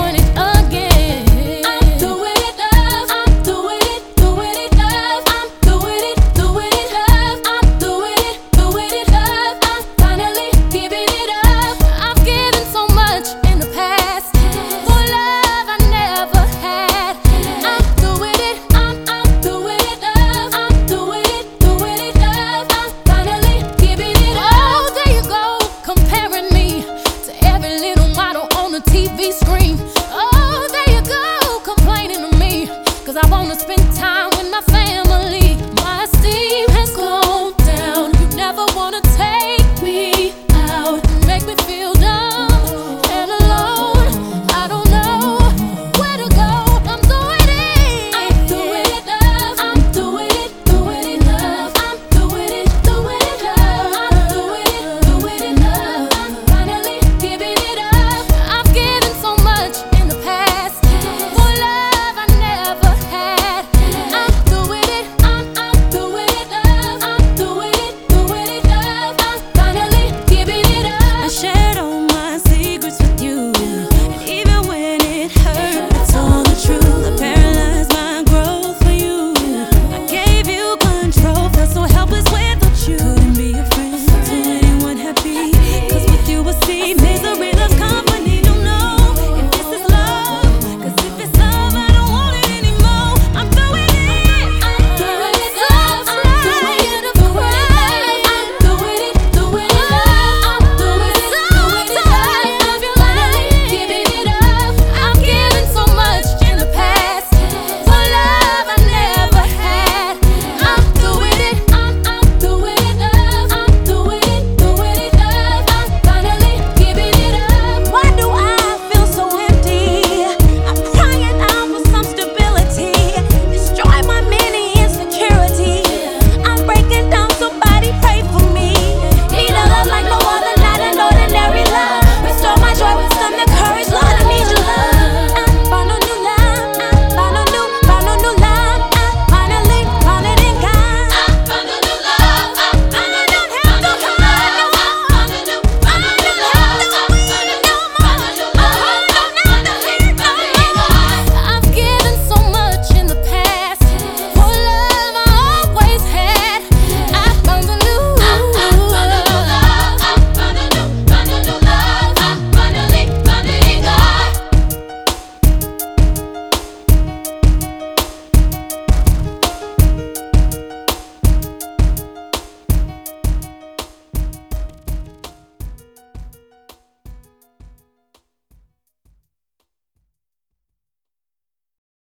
morning. Oh. spend time with my family.